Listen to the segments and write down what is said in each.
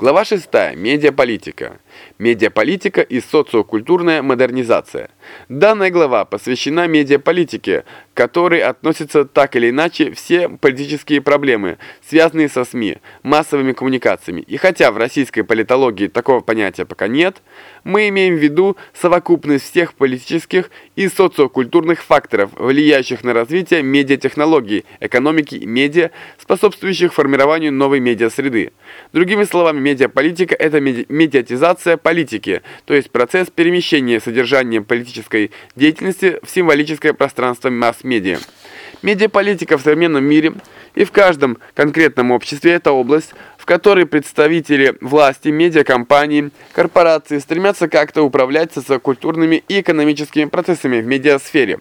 Глава 6. Медиаполитика. Медиаполитика и социокультурная модернизация. Данная глава посвящена медиаполитике, которой относятся так или иначе все политические проблемы, связанные со СМИ, массовыми коммуникациями. И хотя в российской политологии такого понятия пока нет, мы имеем в виду совокупность всех политических и социокультурных факторов, влияющих на развитие медиатехнологий, экономики и медиа, способствующих формированию новой медиасреды. Другими словами, медиаполитика – это медиатизация политики, то есть процесс перемещения содержания политической деятельности в символическое пространство масс-медиа. Медиаполитика в современном мире и в каждом конкретном обществе – это область, в которой представители власти, медиакомпании, корпорации стремятся как-то управлять социокультурными и экономическими процессами в медиасфере.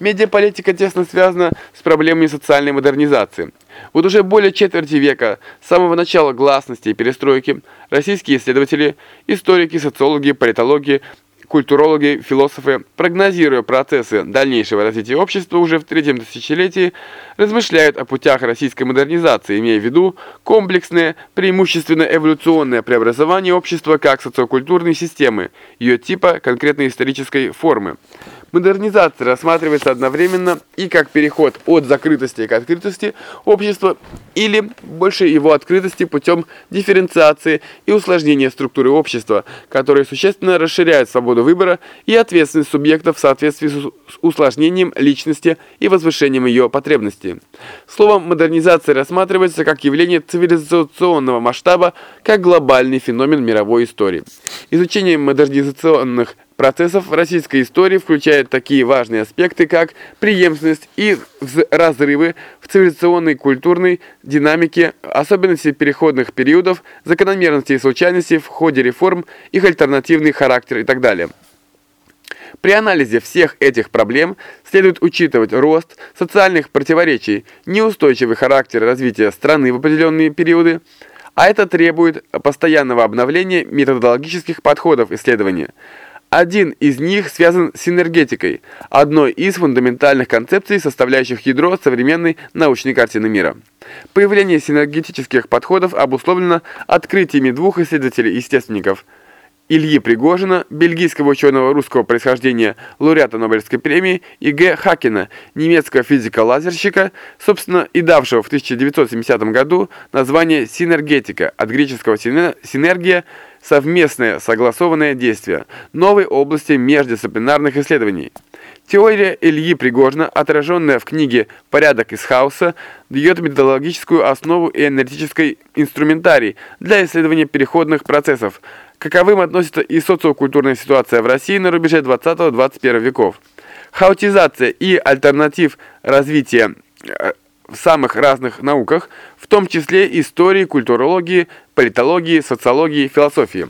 Медиаполитика тесно связана с проблемами социальной модернизации. Вот уже более четверти века, с самого начала гласности и перестройки, российские исследователи, историки, социологи, политологи, культурологи, философы, прогнозируя процессы дальнейшего развития общества уже в третьем тысячелетии, размышляют о путях российской модернизации, имея в виду комплексное, преимущественно эволюционное преобразование общества как социокультурной системы, ее типа конкретной исторической формы. Модернизация рассматривается одновременно и как переход от закрытости к открытости общества или больше его открытости путем дифференциации и усложнения структуры общества, которые существенно расширяют свободу выбора и ответственность субъектов в соответствии с усложнением личности и возвышением ее потребностей. Словом, модернизация рассматривается как явление цивилизационного масштаба, как глобальный феномен мировой истории. Изучение модернизационных процессов в российской истории включает такие важные аспекты, как преемственность и разрывы в цивилизационной культурной динамике, особенности переходных периодов, закономерности и случайности в ходе реформ, их альтернативный характер и так далее. При анализе всех этих проблем следует учитывать рост социальных противоречий, неустойчивый характер развития страны в определенные периоды, а это требует постоянного обновления методологических подходов исследования – один из них связан с синергетикой, одной из фундаментальных концепций, составляющих ядро современной научной картины мира. Появление синергетических подходов обусловлено открытиями двух исследователей-естественников – Ильи Пригожина, бельгийского ученого русского происхождения, лауреата Нобелевской премии, и Г. Хакена, немецкого физика-лазерщика, собственно, и давшего в 1970 году название «синергетика», от греческого «синергия», совместное согласованное действие, новой области междисциплинарных исследований. Теория Ильи Пригожина, отраженная в книге «Порядок из хаоса», дает методологическую основу и аналитический инструментарий для исследования переходных процессов, каковым относится и социокультурная ситуация в России на рубеже 20-21 веков. Хаотизация и альтернатив развития э, в самых разных науках, в том числе истории, культурологии, политологии, социологии, философии.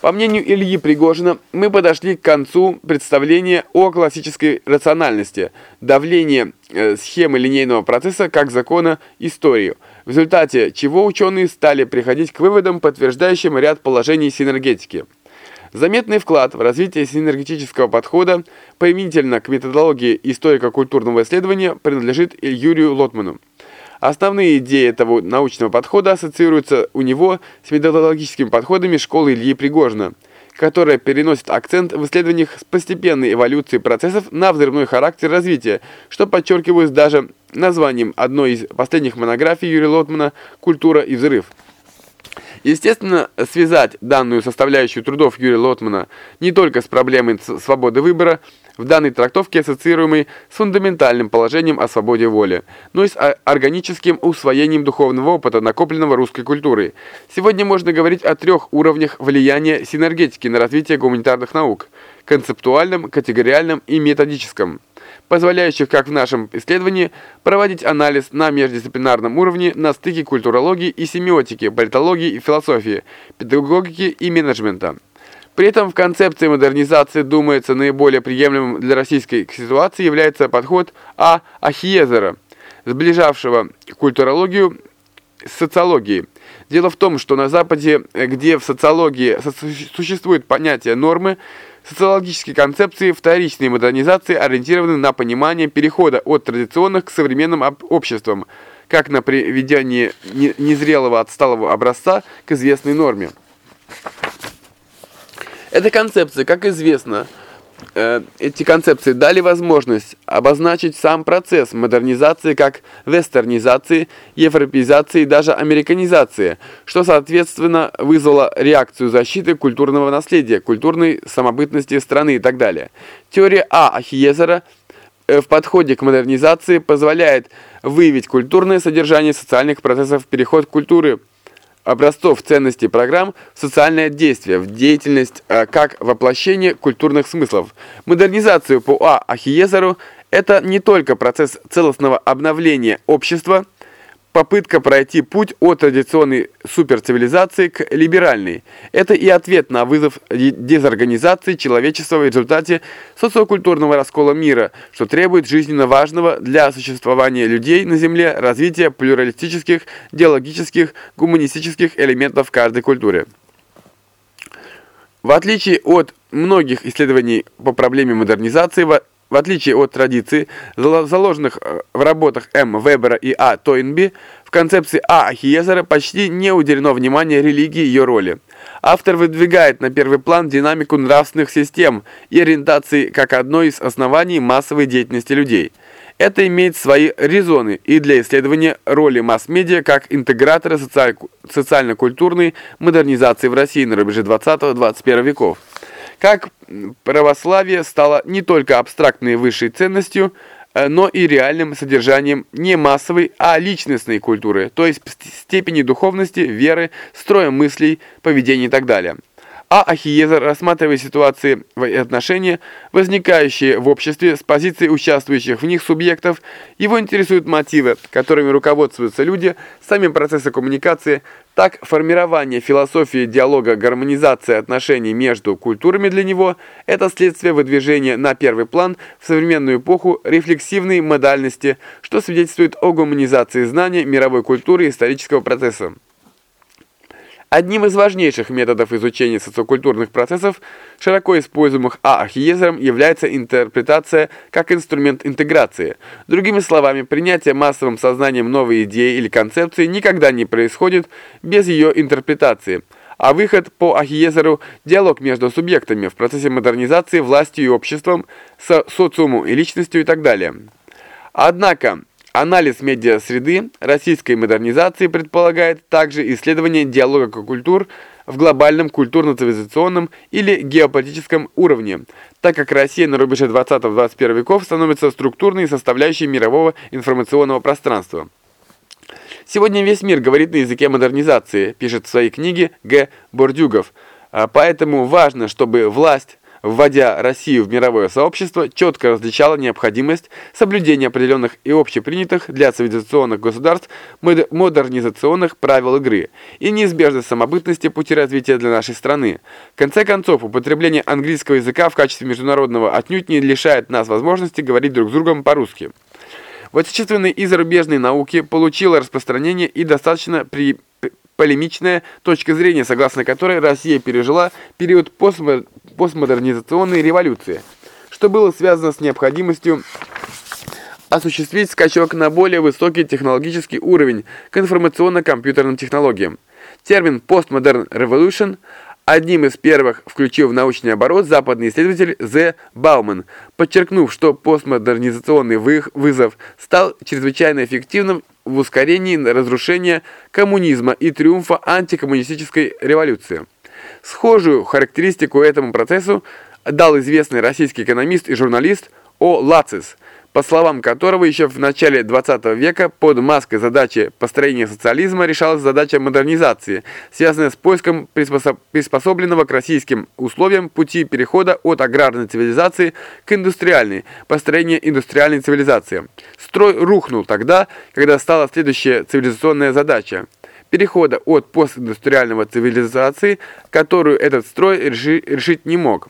По мнению Ильи Пригожина, мы подошли к концу представления о классической рациональности, давление э, схемы линейного процесса как закона историю, в результате чего ученые стали приходить к выводам, подтверждающим ряд положений синергетики. Заметный вклад в развитие синергетического подхода применительно к методологии историко-культурного исследования принадлежит Юрию Лотману. Основные идеи этого научного подхода ассоциируются у него с методологическими подходами школы Ильи Пригожина, которая переносит акцент в исследованиях с постепенной эволюции процессов на взрывной характер развития, что подчеркивалось даже названием одной из последних монографий Юрия Лотмана «Культура и взрыв». Естественно, связать данную составляющую трудов Юрия Лотмана не только с проблемой свободы выбора, в данной трактовке ассоциируемой с фундаментальным положением о свободе воли, но и с органическим усвоением духовного опыта, накопленного русской культурой. Сегодня можно говорить о трех уровнях влияния синергетики на развитие гуманитарных наук – концептуальном, категориальном и методическом позволяющих, как в нашем исследовании, проводить анализ на междисциплинарном уровне на стыке культурологии и семиотики, политологии и философии, педагогики и менеджмента. При этом в концепции модернизации, думается, наиболее приемлемым для российской ситуации является подход А. Ахиезера, сближавшего культурологию с социологией. Дело в том, что на Западе, где в социологии существует понятие нормы, социологические концепции вторичной модернизации ориентированы на понимание перехода от традиционных к современным обществам, как на приведении незрелого отсталого образца к известной норме. Эта концепция, как известно, э, эти концепции дали возможность обозначить сам процесс модернизации как вестернизации, европеизации и даже американизации, что, соответственно, вызвало реакцию защиты культурного наследия, культурной самобытности страны и так далее. Теория А. Ахиезера э, в подходе к модернизации позволяет выявить культурное содержание социальных процессов, переход культуры – образцов ценностей программ в социальное действие, в деятельность э, как воплощение культурных смыслов. Модернизацию по А. Ахиезеру – это не только процесс целостного обновления общества – попытка пройти путь от традиционной суперцивилизации к либеральной. Это и ответ на вызов дезорганизации человечества в результате социокультурного раскола мира, что требует жизненно важного для существования людей на Земле развития плюралистических, диалогических, гуманистических элементов в каждой культуре. В отличие от многих исследований по проблеме модернизации, в отличие от традиций, заложенных э, в работах М. Вебера и А. Тойнби, в концепции А. Ахиезера почти не уделено внимание религии и ее роли. Автор выдвигает на первый план динамику нравственных систем и ориентации как одно из оснований массовой деятельности людей. Это имеет свои резоны и для исследования роли масс-медиа как интегратора социально-культурной модернизации в России на рубеже 20-21 веков как православие стало не только абстрактной высшей ценностью, э, но и реальным содержанием не массовой, а личностной культуры, то есть степени духовности, веры, строя мыслей, поведения и так далее а Ахиезер, рассматривая ситуации и отношения, возникающие в обществе с позиции участвующих в них субъектов, его интересуют мотивы, которыми руководствуются люди, сами процессы коммуникации, так формирование философии диалога, гармонизация отношений между культурами для него – это следствие выдвижения на первый план в современную эпоху рефлексивной модальности, что свидетельствует о гуманизации знания мировой культуры исторического процесса. Одним из важнейших методов изучения социокультурных процессов, широко используемых А. Архиезером, является интерпретация как инструмент интеграции. Другими словами, принятие массовым сознанием новой идеи или концепции никогда не происходит без ее интерпретации. А выход по Ахиезеру – диалог между субъектами в процессе модернизации властью и обществом, с социумом и личностью и так далее. Однако, Анализ медиасреды российской модернизации предполагает также исследование диалога культур в глобальном культурно-цивилизационном или геополитическом уровне, так как Россия на рубеже 20-21 веков становится структурной составляющей мирового информационного пространства. Сегодня весь мир говорит на языке модернизации, пишет в своей книге Г. Бордюгов. А поэтому важно, чтобы власть, вводя Россию в мировое сообщество, четко различала необходимость соблюдения определенных и общепринятых для цивилизационных государств модернизационных правил игры и неизбежность самобытности пути развития для нашей страны. В конце концов, употребление английского языка в качестве международного отнюдь не лишает нас возможности говорить друг с другом по-русски. В отечественной и зарубежной науке получила распространение и достаточно при полемичная точка зрения, согласно которой Россия пережила период постмодернизационной революции, что было связано с необходимостью осуществить скачок на более высокий технологический уровень к информационно-компьютерным технологиям. Термин «Postmodern Revolution» одним из первых включил в научный оборот западный исследователь З. Бауман, подчеркнув, что постмодернизационный вызов стал чрезвычайно эффективным в ускорении разрушения коммунизма и триумфа антикоммунистической революции. Схожую характеристику этому процессу дал известный российский экономист и журналист О. Лацис – по словам которого еще в начале 20 века под маской задачи построения социализма решалась задача модернизации, связанная с поиском приспособленного к российским условиям пути перехода от аграрной цивилизации к индустриальной, построения индустриальной цивилизации. Строй рухнул тогда, когда стала следующая цивилизационная задача перехода от постиндустриального цивилизации, которую этот строй решить не мог.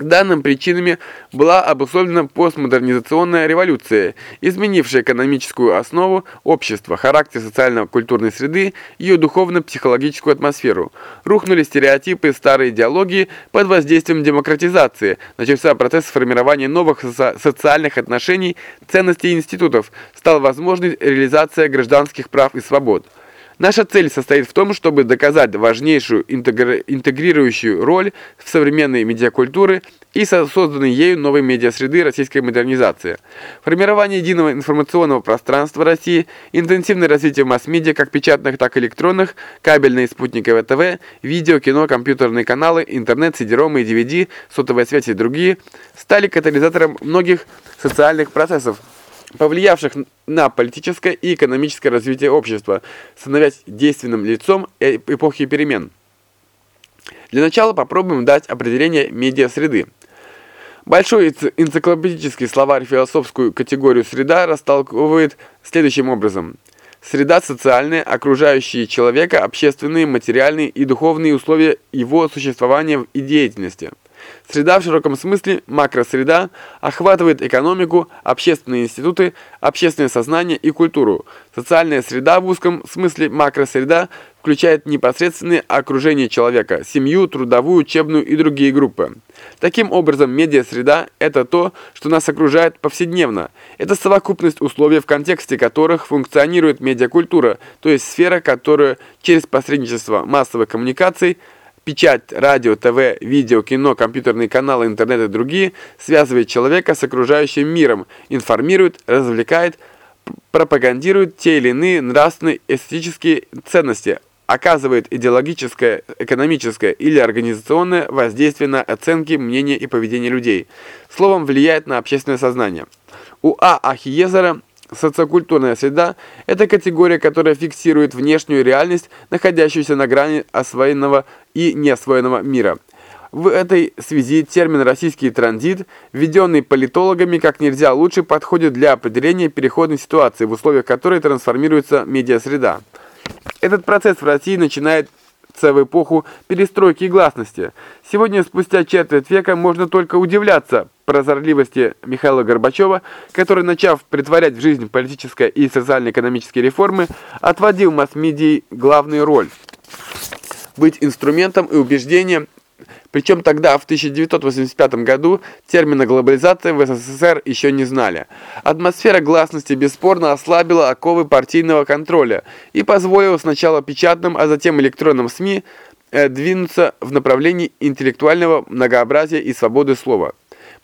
Данным причинами была обусловлена постмодернизационная революция, изменившая экономическую основу общества, характер социально-культурной среды, ее духовно-психологическую атмосферу. Рухнули стереотипы старой идеологии под воздействием демократизации, начался процесс формирования новых со социальных отношений, ценностей и институтов, стала возможной реализация гражданских прав и свобод. Наша цель состоит в том, чтобы доказать важнейшую интегри интегрирующую роль в современной медиакультуры и созданной ею новой медиасреды российской модернизации. Формирование единого информационного пространства России, интенсивное развитие масс-медиа, как печатных, так и электронных, кабельные спутниковые ТВ, видео, кино, компьютерные каналы, интернет, CD-ROM и DVD, сотовая связь и другие, стали катализатором многих социальных процессов, повлиявших на политическое и экономическое развитие общества, становясь действенным лицом э, эпохи перемен. Для начала попробуем дать определение медиасреды. Большой энциклопедический словарь философскую категорию «среда» растолковывает следующим образом. Среда социальная, окружающие человека, общественные, материальные и духовные условия его существования и деятельности – Среда в широком смысле, макросреда, охватывает экономику, общественные институты, общественное сознание и культуру. Социальная среда в узком смысле, макросреда, включает непосредственное окружение человека, семью, трудовую, учебную и другие группы. Таким образом, медиасреда – это то, что нас окружает повседневно. Это совокупность условий, в контексте которых функционирует медиакультура, то есть сфера, которая через посредничество массовых коммуникаций – Печать, радио, ТВ, видео, кино, компьютерные каналы, интернет и другие связывает человека с окружающим миром, информирует, развлекает, пропагандирует те или иные нравственные эстетические ценности, оказывает идеологическое, экономическое или организационное воздействие на оценки, мнения и поведение людей. Словом, влияет на общественное сознание. У А. Ахиезера Социокультурная среда – это категория, которая фиксирует внешнюю реальность, находящуюся на грани освоенного и неосвоенного мира. В этой связи термин «российский транзит», введенный политологами как нельзя лучше, подходит для определения переходной ситуации, в условиях которой трансформируется медиасреда. Этот процесс в России начинает в эпоху перестройки и гласности. Сегодня, спустя четверть века, можно только удивляться прозорливости Михаила Горбачева, который, начав притворять в жизнь политические и социально-экономические реформы, отводил масс-медии главную роль. Быть инструментом и убеждением причем тогда, в 1985 году, термина глобализация в СССР еще не знали. Атмосфера гласности бесспорно ослабила оковы партийного контроля и позволила сначала печатным, а затем электронным СМИ э, двинуться в направлении интеллектуального многообразия и свободы слова.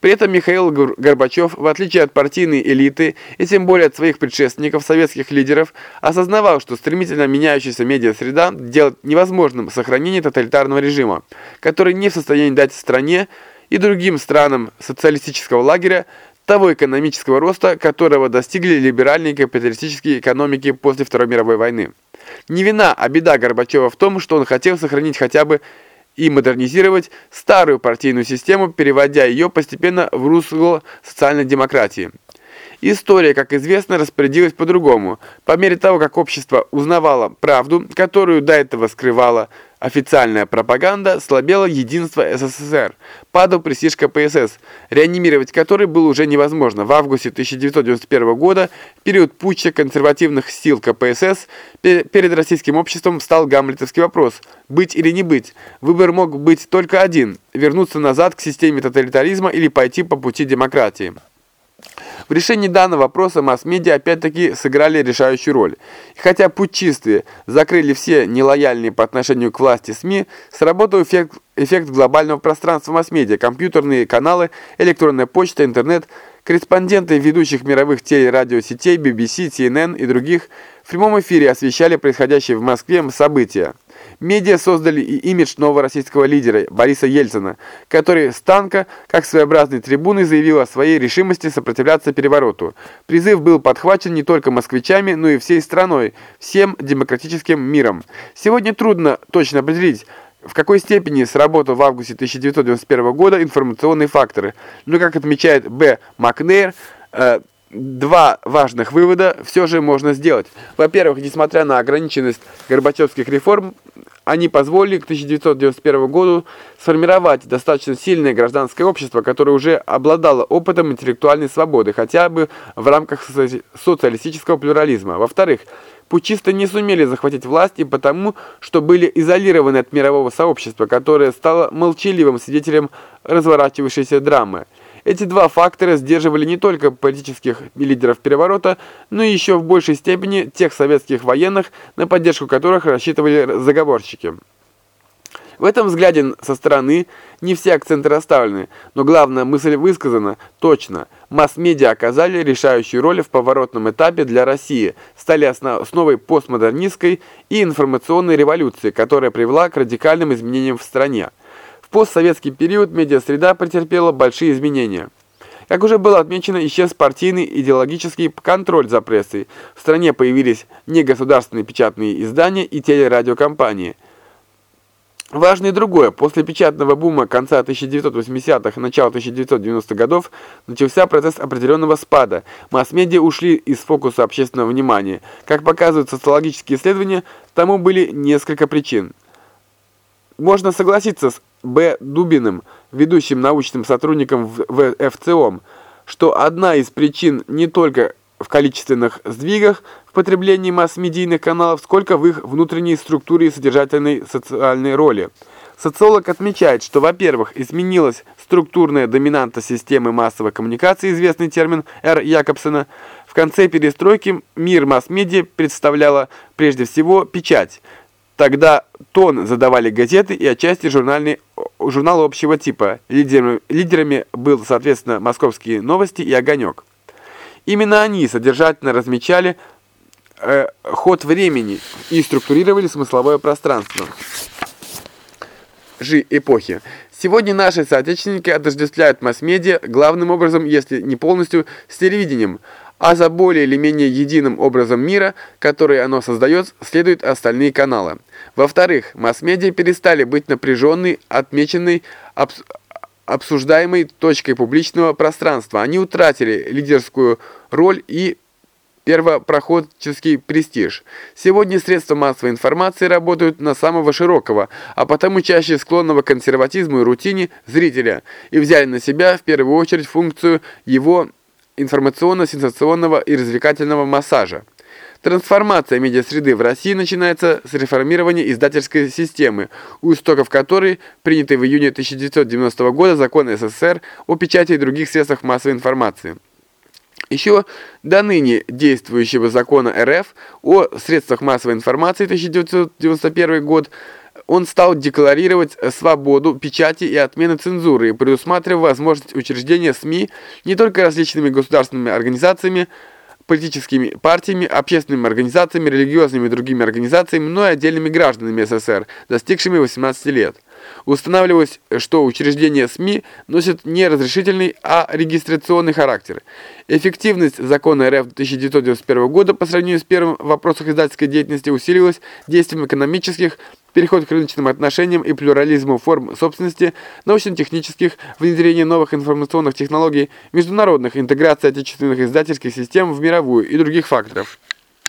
При этом Михаил Горбачев, в отличие от партийной элиты и тем более от своих предшественников, советских лидеров, осознавал, что стремительно меняющаяся медиасреда делает невозможным сохранение тоталитарного режима, который не в состоянии дать стране и другим странам социалистического лагеря того экономического роста, которого достигли либеральные капиталистические экономики после Второй мировой войны. Не вина, а беда Горбачева в том, что он хотел сохранить хотя бы и модернизировать старую партийную систему, переводя ее постепенно в русло социальной демократии. История, как известно, распорядилась по-другому. По мере того, как общество узнавало правду, которую до этого скрывало официальная пропаганда, слабело единство СССР, падал престиж КПСС, реанимировать который было уже невозможно. В августе 1991 года, в период путча консервативных сил КПСС, перед российским обществом встал гамлетовский вопрос – быть или не быть. Выбор мог быть только один – вернуться назад к системе тоталитаризма или пойти по пути демократии. В решении данного вопроса масс-медиа опять-таки сыграли решающую роль. И хотя путчистые закрыли все нелояльные по отношению к власти СМИ, сработал эффект, эффект глобального пространства масс-медиа, компьютерные каналы, электронная почта, интернет, корреспонденты ведущих мировых телерадиосетей, BBC, CNN и других в прямом эфире освещали происходящие в Москве события. Медиа создали и имидж нового российского лидера Бориса Ельцина, который с танка, как своеобразной трибуны, заявил о своей решимости сопротивляться перевороту. Призыв был подхвачен не только москвичами, но и всей страной, всем демократическим миром. Сегодня трудно точно определить, в какой степени сработал в августе 1991 года информационные факторы. Но, как отмечает Б. Макнейр, э, два важных вывода все же можно сделать. Во-первых, несмотря на ограниченность горбачевских реформ, Они позволили к 1991 году сформировать достаточно сильное гражданское общество, которое уже обладало опытом интеллектуальной свободы, хотя бы в рамках социалистического плюрализма. Во-вторых, путчисты не сумели захватить власть и потому, что были изолированы от мирового сообщества, которое стало молчаливым свидетелем разворачивающейся драмы. Эти два фактора сдерживали не только политических лидеров переворота, но и еще в большей степени тех советских военных, на поддержку которых рассчитывали заговорщики. В этом взгляде со стороны не все акценты расставлены, но главная мысль высказана точно. Масс-медиа оказали решающую роль в поворотном этапе для России, стали основой постмодернистской и информационной революции, которая привела к радикальным изменениям в стране постсоветский период медиасреда претерпела большие изменения. Как уже было отмечено, исчез партийный идеологический контроль за прессой. В стране появились негосударственные печатные издания и телерадиокомпании. Важно и другое. После печатного бума конца 1980-х, начала 1990-х годов начался процесс определенного спада. Масс-медиа ушли из фокуса общественного внимания. Как показывают социологические исследования, тому были несколько причин. Можно согласиться с Б. Дубиным, ведущим научным сотрудником в ФЦОМ, что одна из причин не только в количественных сдвигах в потреблении масс-медийных каналов, сколько в их внутренней структуре и содержательной социальной роли. Социолог отмечает, что, во-первых, изменилась структурная доминанта системы массовой коммуникации, известный термин Р. Якобсона. В конце перестройки мир масс-медиа представляла прежде всего печать – Тогда тон задавали газеты и отчасти журнальные, журналы общего типа. Лидерами, лидерами был, соответственно, «Московские новости» и «Огонек». Именно они содержательно размечали э, ход времени и структурировали смысловое пространство. Жи эпохи. Сегодня наши соотечественники отождествляют масс-медиа главным образом, если не полностью, с телевидением – а за более или менее единым образом мира, который оно создает, следуют остальные каналы. Во-вторых, масс-медиа перестали быть напряженной, отмеченной, абс обсуждаемой точкой публичного пространства. Они утратили лидерскую роль и первопроходческий престиж. Сегодня средства массовой информации работают на самого широкого, а потому чаще склонного к консерватизму и рутине зрителя, и взяли на себя в первую очередь функцию его информационно-сенсационного и развлекательного массажа. Трансформация медиасреды в России начинается с реформирования издательской системы, у истоков которой принятый в июне 1990 года закон СССР о печати и других средствах массовой информации. Еще до ныне действующего закона РФ о средствах массовой информации 1991 год он стал декларировать свободу печати и отмену цензуры, предусматривая возможность учреждения СМИ не только различными государственными организациями, политическими партиями, общественными организациями, религиозными и другими организациями, но и отдельными гражданами СССР, достигшими 18 лет. Устанавливалось, что учреждения СМИ носят не разрешительный, а регистрационный характер. Эффективность закона РФ 1991 года по сравнению с первым в вопросах издательской деятельности усиливалась действием экономических, переход к рыночным отношениям и плюрализму форм собственности, научно-технических, внедрение новых информационных технологий, международных, интеграция отечественных издательских систем в мировую и других факторов.